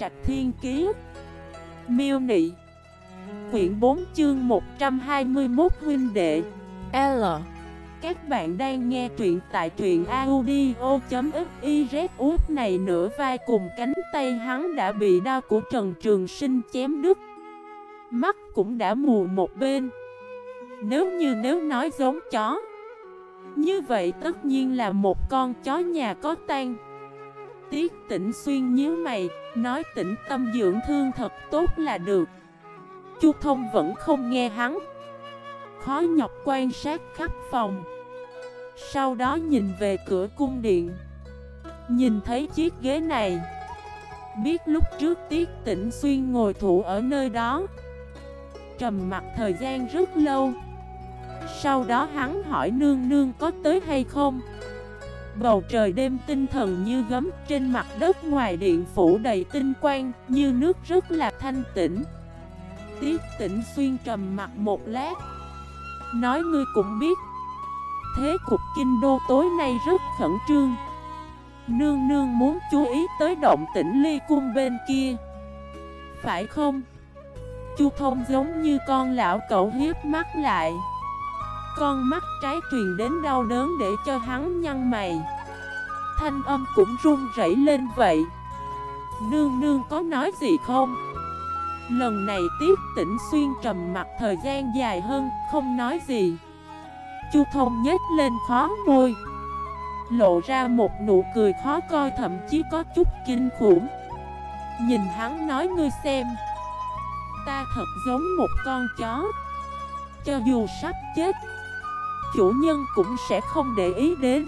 Trạch Thiên Kiế Miêu Nị. Quyển 4 chương 121 huynh đệ. L. Các bạn đang nghe truyện tại truyện audio.xyz út này nửa vai cùng cánh tay hắn đã bị đau của Trần Trường Sinh chém đứt. Mắt cũng đã mù một bên. Nếu như nếu nói giống chó. Như vậy tất nhiên là một con chó nhà có tan Tiết tỉnh xuyên nhíu mày, Nói tĩnh tâm dưỡng thương thật tốt là được. Chu thông vẫn không nghe hắn. Khó nhọc quan sát khắp phòng. Sau đó nhìn về cửa cung điện. Nhìn thấy chiếc ghế này. Biết lúc trước Tiết tỉnh Xuyên ngồi thủ ở nơi đó. Trầm mặt thời gian rất lâu. Sau đó hắn hỏi nương nương có tới hay không? Bầu trời đêm tinh thần như gấm. Trên mặt đất ngoài điện phủ đầy tinh quang, Như nước rất là thanh tĩnh. Tiết tĩnh xuyên trầm mặt một lát. Nói, ngươi cũng biết, Thế cục kinh đô tối nay rất khẩn trương. Nương nương muốn chú ý tới động tĩnh ly cung bên kia. Phải không? Chu thông giống như con lão cậu hiếp mắt lại. Con mắt trái truyền đến đau đớn để cho hắn nhăn mày. Thanh âm cũng run rẩy lên vậy. Nương nương có nói gì không? Lần này tiếp tỉnh xuyên trầm mặt thời gian dài hơn, không nói gì. Chu thông nhếch lên khó môi Lộ ra một nụ cười khó coi thậm chí có chút kinh khủng. Nhìn hắn nói ngươi xem Ta thật giống một con chó. Cho dù sắp chết Chủ nhân cũng sẽ không để ý đến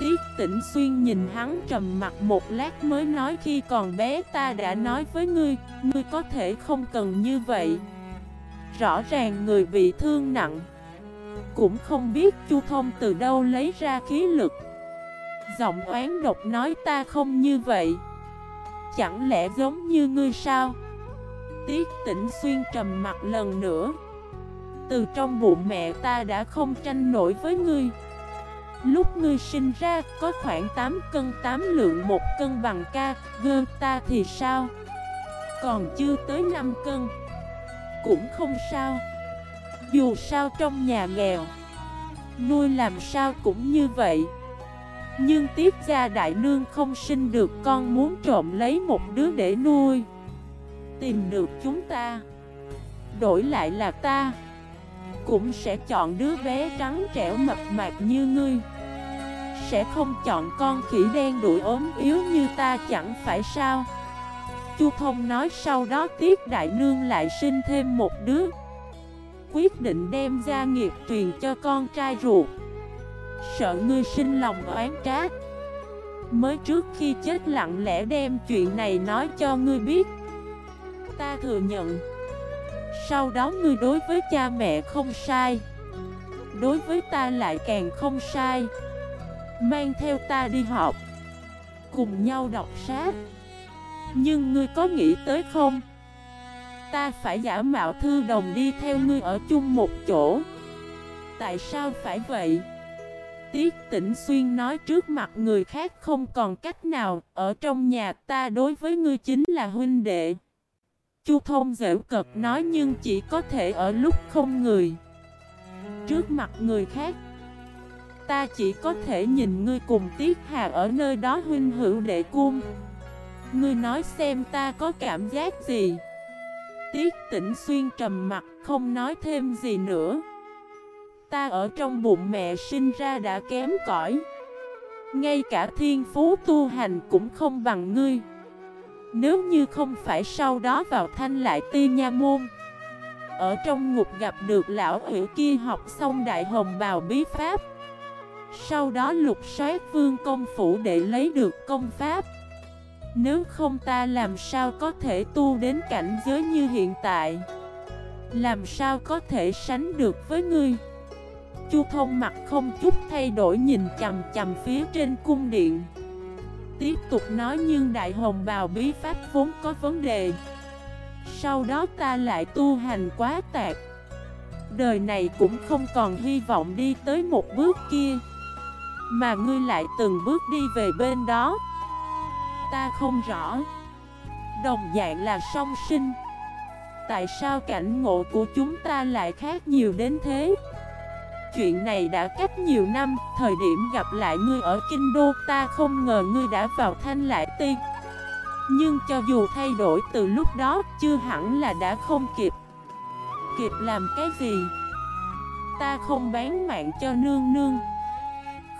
Tiết tỉnh xuyên nhìn hắn trầm mặt một lát mới nói khi còn bé ta đã nói với ngươi, ngươi có thể không cần như vậy. Rõ ràng người bị thương nặng, cũng không biết Chu Thông từ đâu lấy ra khí lực. Giọng oán độc nói ta không như vậy. Chẳng lẽ giống như ngươi sao? Tiết tỉnh xuyên trầm mặt lần nữa. Từ trong bụng mẹ ta đã không tranh nổi với ngươi. Lúc ngươi sinh ra, có khoảng 8 cân 8 lượng một cân bằng ca, Gơ ta thì sao? Còn chưa tới 5 cân, Cũng không sao. Dù sao trong nhà nghèo, Nuôi làm sao cũng như vậy. Nhưng tiếp ra đại nương không sinh được, con muốn trộm lấy một đứa để nuôi. Tìm được chúng ta, Đổi lại là ta cũng sẽ chọn đứa bé trắng trẻo mập mạp như ngươi. Sẽ không chọn con khỉ đen đuổi ốm yếu như ta chẳng phải sao? Chu Thông nói sau đó Tiết Đại Nương lại sinh thêm một đứa. Quyết định đem gia nghiệp truyền cho con trai ruột. Sợ ngươi sinh lòng oán trách Mới trước khi chết lặng lẽ đem chuyện này nói cho ngươi biết. Ta thừa nhận sau đó ngươi đối với cha mẹ không sai. Đối với ta lại càng không sai. Mang theo ta đi học. Cùng nhau đọc sách. Nhưng ngươi có nghĩ tới không? Ta phải giả mạo thư đồng đi theo ngươi ở chung một chỗ. Tại sao phải vậy? Tiết tỉnh xuyên nói trước mặt người khác không còn cách nào. Ở trong nhà ta đối với ngươi chính là huynh đệ. Chu thông dễ cợt nói nhưng chỉ có thể ở lúc không người. Trước mặt người khác, Ta chỉ có thể nhìn ngươi cùng Tiết Hà ở nơi đó huynh hữu đệ cung. Ngươi nói xem ta có cảm giác gì? Tiết tỉnh xuyên trầm mặt không nói thêm gì nữa. Ta ở trong bụng mẹ sinh ra đã kém cỏi. Ngay cả thiên phú tu hành cũng không bằng ngươi nếu như không phải sau đó vào thanh lại ti nha môn, Ở trong ngục gặp được lão hiểu kia học xong đại hồng bào bí pháp. Sau đó lục soát vương công phủ để lấy được công pháp. Nếu không ta làm sao có thể tu đến cảnh giới như hiện tại? Làm sao có thể sánh được với ngươi? Chu thông mặt không chút thay đổi nhìn chầm chầm phía trên cung điện tiếp tục nói nhưng đại hồng bào bí pháp vốn có vấn đề. Sau đó ta lại tu hành quá tạc. Đời này cũng không còn hy vọng đi tới một bước kia. Mà ngươi lại từng bước đi về bên đó. Ta không rõ. Đồng dạng là song sinh. Tại sao cảnh ngộ của chúng ta lại khác nhiều đến thế? Chuyện này đã cách nhiều năm, thời điểm gặp lại ngươi ở Kinh Đô ta không ngờ ngươi đã vào thanh lại ti. Nhưng cho dù thay đổi từ lúc đó, chưa hẳn là đã không kịp. Kịp làm cái gì? Ta không bán mạng cho nương nương.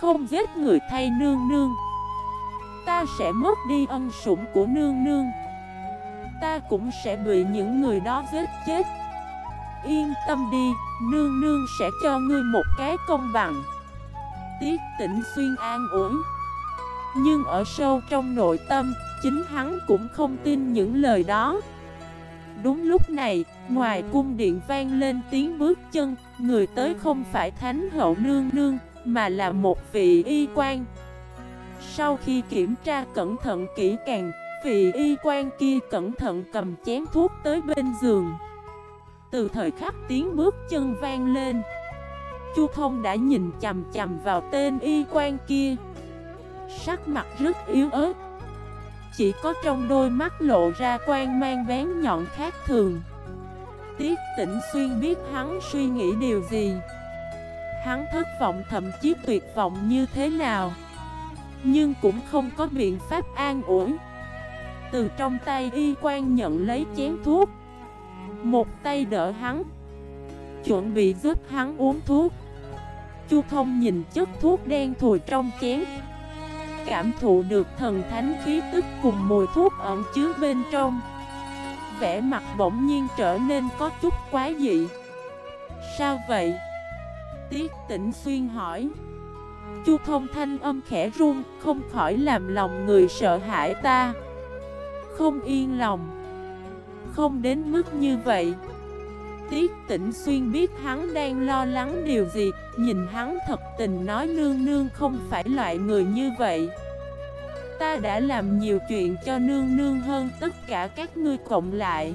Không giết người thay nương nương. Ta sẽ mất đi ân sủng của nương nương. Ta cũng sẽ bị những người đó giết chết. Yên tâm đi, nương nương sẽ cho ngươi một cái công bằng. Tiết tỉnh xuyên an ủi. Nhưng ở sâu trong nội tâm, chính hắn cũng không tin những lời đó. Đúng lúc này, ngoài cung điện vang lên tiếng bước chân Người tới không phải thánh hậu nương nương, mà là một vị y quan. Sau khi kiểm tra cẩn thận kỹ càng Vị y quan kia cẩn thận cầm chén thuốc tới bên giường. Từ thời khắc tiếng bước chân vang lên, Chu Thông đã nhìn chầm chầm vào tên y quan kia. Sắc mặt rất yếu ớt, Chỉ có trong đôi mắt lộ ra quan mang bén nhọn khác thường. Tiết tỉnh xuyên biết hắn suy nghĩ điều gì. Hắn thất vọng, thậm chí tuyệt vọng như thế nào. Nhưng cũng không có biện pháp an ủi. Từ trong tay y quan nhận lấy chén thuốc một tay đỡ hắn. Chuẩn bị giúp hắn uống thuốc. Chu thông nhìn chất thuốc đen thùi trong chén. Cảm thụ được thần thánh khí tức cùng mùi thuốc ẩn chứa bên trong. Vẻ mặt bỗng nhiên trở nên có chút quá dị. Sao vậy? Tiết tỉnh xuyên hỏi. Chu thông thanh âm khẽ run, Không khỏi làm lòng người sợ hãi ta. Không yên lòng. Không đến mức như vậy. Tiết tỉnh xuyên biết hắn đang lo lắng điều gì, Nhìn hắn thật tình nói nương nương không phải loại người như vậy. Ta đã làm nhiều chuyện cho nương nương hơn tất cả các ngươi cộng lại.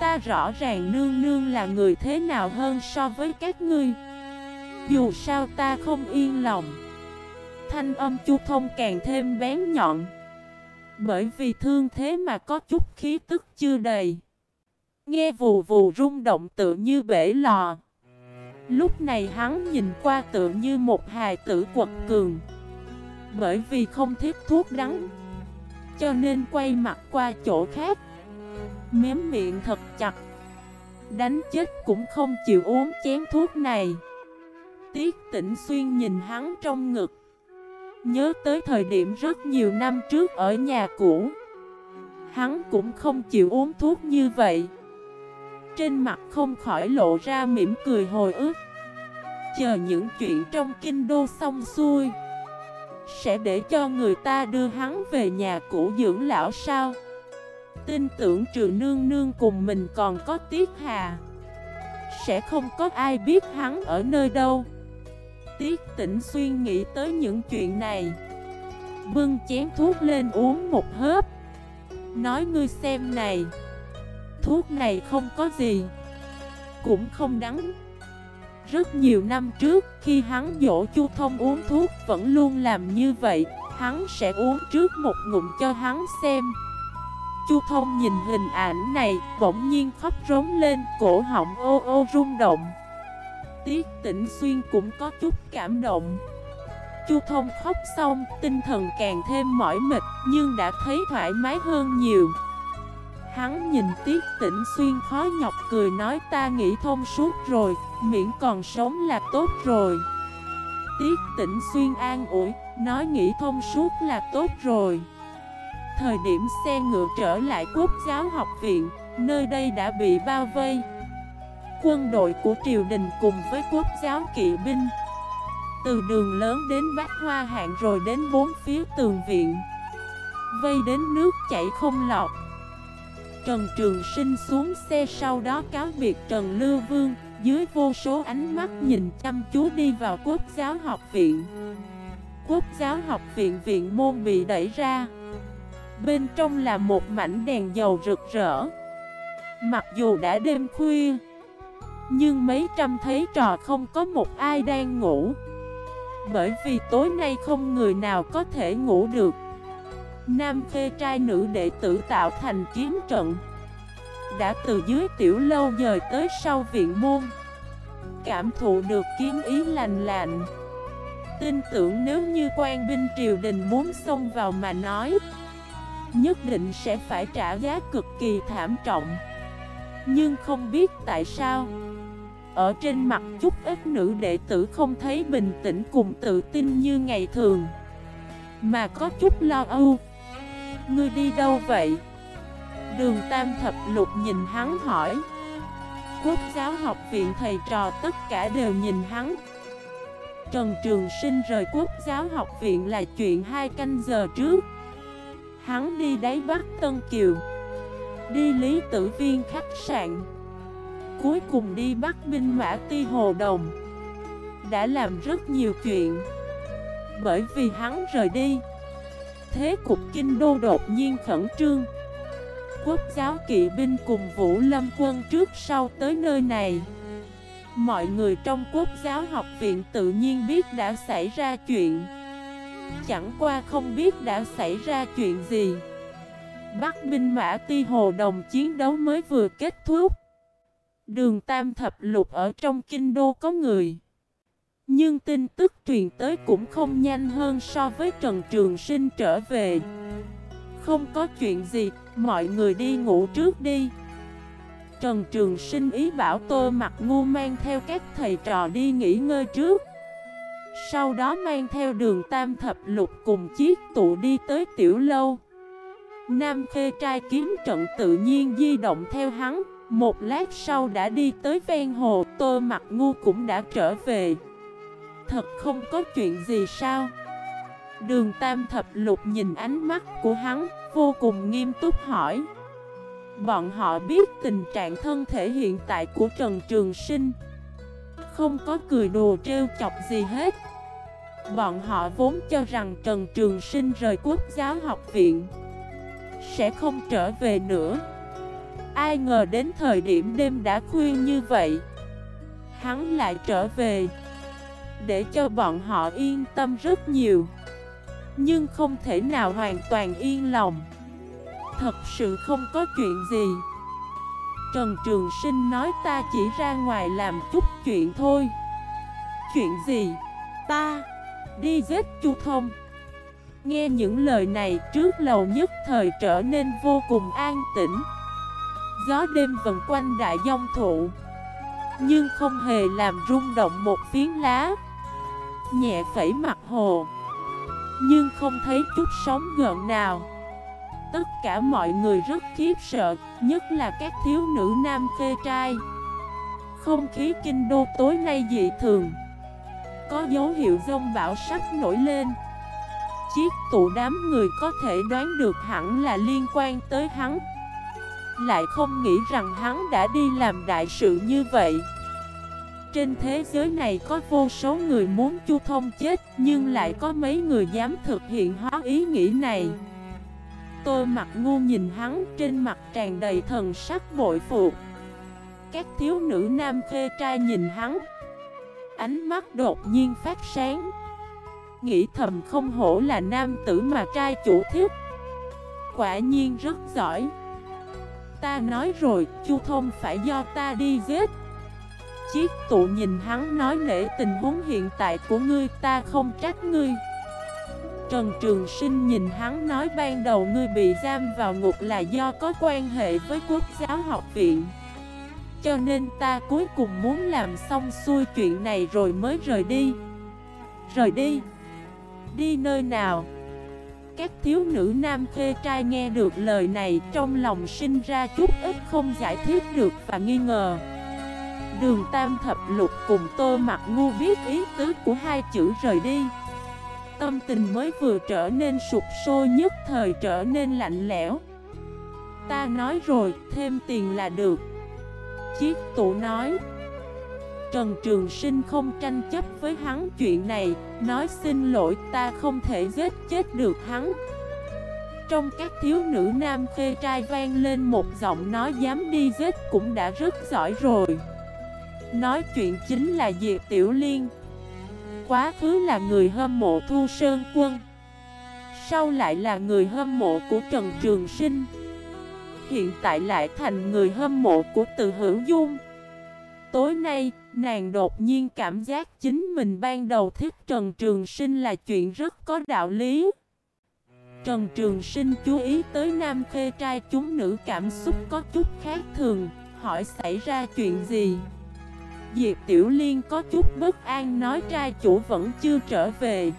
Ta rõ ràng nương nương là người thế nào hơn so với các ngươi. Dù sao ta không yên lòng. Thanh âm chu thông càng thêm bén nhọn bởi vì thương thế mà có chút khí tức chưa đầy. Nghe vù vù rung động tự như bể lò. Lúc này hắn nhìn qua tự như một hài tử quật cường. Bởi vì không thiết thuốc đắng, Cho nên quay mặt qua chỗ khác. Mém miệng thật chặt. Đánh chết cũng không chịu uống chén thuốc này. Tiết tỉnh xuyên nhìn hắn trong ngực. Nhớ tới thời điểm rất nhiều năm trước ở nhà cũ. Hắn cũng không chịu uống thuốc như vậy. Trên mặt không khỏi lộ ra mỉm cười hồi ức. Chờ những chuyện trong kinh đô xong xuôi, Sẽ để cho người ta đưa hắn về nhà cũ dưỡng lão sao? Tin tưởng trừ nương nương cùng mình còn có tiết hà. Sẽ không có ai biết hắn ở nơi đâu. Tiết tỉnh xuyên nghĩ tới những chuyện này. Bưng chén thuốc lên uống một hớp. Nói ngươi xem này. Thuốc này không có gì. Cũng không đắng. Rất nhiều năm trước, khi hắn dỗ chu thông uống thuốc Vẫn luôn làm như vậy, Hắn sẽ uống trước một ngụm cho hắn xem. Chu thông nhìn hình ảnh này, Bỗng nhiên khóc rống lên, Cổ họng ô ô rung động. Tiết Tịnh xuyên cũng có chút cảm động Chu thông khóc xong, tinh thần càng thêm mỏi mệt Nhưng đã thấy thoải mái hơn nhiều Hắn nhìn Tiết Tĩnh Xuyên khó nhọc cười nói ta nghĩ thông suốt rồi, miễn còn sống là tốt rồi. Tiết Tĩnh Xuyên an ủi, nói nghĩ thông suốt là tốt rồi. Thời điểm xe ngựa trở lại quốc giáo học viện, nơi đây đã bị bao vây quân đội của triều đình cùng với quốc giáo kỵ binh. Từ đường lớn đến bát hoa hạng rồi đến bốn phía tường viện. Vây đến nước chảy không lọt. Trần Trường Sinh xuống xe sau đó cáo biệt Trần Lưu Vương, Dưới vô số ánh mắt nhìn chăm chú đi vào quốc giáo học viện. Quốc giáo học viện viện môn bị đẩy ra. Bên trong là một mảnh đèn dầu rực rỡ. Mặc dù đã đêm khuya nhưng mấy trăm thấy trò không có một ai đang ngủ. Bởi vì tối nay không người nào có thể ngủ được. Nam khê trai nữ đệ tử tạo thành kiếm trận. Đã từ dưới tiểu lâu dời tới sau viện môn. Cảm thụ được kiếm ý lành lạnh. Tin tưởng nếu như quan binh triều đình muốn xông vào mà nói, Nhất định sẽ phải trả giá cực kỳ thảm trọng. Nhưng không biết tại sao, Ở trên mặt chút ít nữ đệ tử không thấy bình tĩnh cùng tự tin như ngày thường, Mà có chút lo âu. Ngươi đi đâu vậy? Đường Tam Thập Lục nhìn hắn hỏi. Quốc giáo học viện thầy trò tất cả đều nhìn hắn. Trần Trường Sinh rời quốc giáo học viện là chuyện hai canh giờ trước. Hắn đi đáy Bắc Tân Kiều. Đi Lý Tử Viên khách sạn. Cuối cùng đi bắt Binh Mã Ti Hồ Đồng. Đã làm rất nhiều chuyện. Bởi vì hắn rời đi, Thế cục kinh đô đột nhiên khẩn trương. Quốc giáo kỵ binh cùng Vũ Lâm quân trước sau tới nơi này. Mọi người trong quốc giáo học viện tự nhiên biết đã xảy ra chuyện. Chẳng qua không biết đã xảy ra chuyện gì. Bắc binh mã ti hồ đồng chiến đấu mới vừa kết thúc. Đường Tam Thập Lục ở trong kinh đô có người. Nhưng tin tức truyền tới cũng không nhanh hơn so với Trần Trường Sinh trở về. Không có chuyện gì, mọi người đi ngủ trước đi. Trần Trường Sinh ý bảo Tô Mặt Ngu mang theo các thầy trò đi nghỉ ngơi trước. Sau đó mang theo đường Tam Thập Lục cùng chiếc tụ đi tới tiểu lâu. Nam Khê trai kiếm trận tự nhiên di động theo hắn. Một lát sau đã đi tới ven hồ, Tô Mặt Ngu cũng đã trở về. Thật không có chuyện gì sao? Đường Tam Thập Lục nhìn ánh mắt của hắn, Vô cùng nghiêm túc hỏi. Bọn họ biết tình trạng thân thể hiện tại của Trần Trường Sinh. Không có cười đùa trêu chọc gì hết. Bọn họ vốn cho rằng Trần Trường Sinh rời quốc giáo học viện. Sẽ không trở về nữa. Ai ngờ đến thời điểm đêm đã khuya như vậy, Hắn lại trở về, Để cho bọn họ yên tâm rất nhiều. Nhưng không thể nào hoàn toàn yên lòng. Thật sự không có chuyện gì. Trần Trường Sinh nói ta chỉ ra ngoài làm chút chuyện thôi. Chuyện gì? Ta Đi giết Chu Thông. Nghe những lời này trước lầu nhất thời trở nên vô cùng an tĩnh Gió đêm vần quanh đại dông thụ Nhưng không hề làm rung động một phiến lá Nhẹ phẩy mặt hồ Nhưng không thấy chút sóng gợn nào Tất cả mọi người rất khiếp sợ, nhất là các thiếu nữ nam khê trai. Không khí kinh đô tối nay dị thường. Có dấu hiệu rông bão sắp nổi lên. Chiếc tụ đám người có thể đoán được hẳn là liên quan tới hắn. Lại không nghĩ rằng hắn đã đi làm đại sự như vậy. Trên thế giới này có vô số người muốn chu thông chết, Nhưng lại có mấy người dám thực hiện hóa ý nghĩ này Tôi mặt ngu nhìn hắn, trên mặt tràn đầy thần sắc bội phục Các thiếu nữ nam khê trai nhìn hắn Ánh mắt đột nhiên phát sáng Nghĩ thầm không hổ là nam tử mà trai chủ thiếp Quả nhiên rất giỏi. Ta nói rồi, Chu Thông phải do ta đi giết. Chiếc tụ nhìn hắn nói nể tình huống hiện tại của ngươi ta không trách ngươi. Trần Trường Sinh nhìn hắn nói ban đầu ngươi bị giam vào ngục là do có quan hệ với quốc giáo học viện. Cho nên ta cuối cùng muốn làm xong xuôi chuyện này rồi mới rời đi. Rời đi? Đi nơi nào? Các thiếu nữ nam khê trai nghe được lời này Trong lòng sinh ra chút ít không giải thích được và nghi ngờ. Đường Tam Thập Lục cùng Tô Mặt Ngu biết ý tứ của hai chữ rời đi. Tâm tình mới vừa trở nên sụp sôi nhất thời trở nên lạnh lẽo. Ta nói rồi, thêm tiền là được Chiếc tủ nói. Trần Trường Sinh không tranh chấp với hắn chuyện này, Nói xin lỗi ta không thể giết chết được hắn. Trong các thiếu nữ nam khê trai vang lên một giọng nói dám đi giết cũng đã rất giỏi rồi. Nói chuyện chính là Diệp Tiểu Liên. Quá khứ là người hâm mộ Thu Sơn Quân, sau lại là người hâm mộ của Trần Trường Sinh. Hiện tại lại thành người hâm mộ của Từ Hữu Dung. Tối nay, nàng đột nhiên cảm giác chính mình ban đầu thích Trần Trường Sinh là chuyện rất có đạo lý. Trần Trường Sinh chú ý tới nam khê trai chúng nữ cảm xúc có chút khác thường Hỏi xảy ra chuyện gì. Diệp Tiểu Liên có chút bất an nói trai chủ vẫn chưa trở về.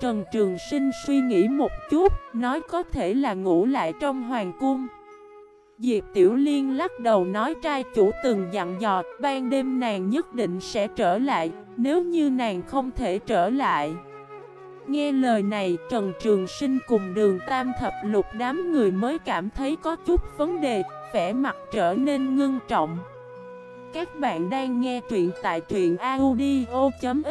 Trần Trường Sinh suy nghĩ một chút Nói có thể là ngủ lại trong hoàng cung. Diệp Tiểu Liên lắc đầu nói trai chủ từng dặn dò, Ban đêm nàng nhất định sẽ trở lại, Nếu như nàng không thể trở lại. Nghe lời này, Trần Trường Sinh cùng đường tam thập lục đám người mới cảm thấy có chút vấn đề, Vẻ mặt trở nên ngưng trọng. Các bạn đang nghe truyện tại truyện audio.fif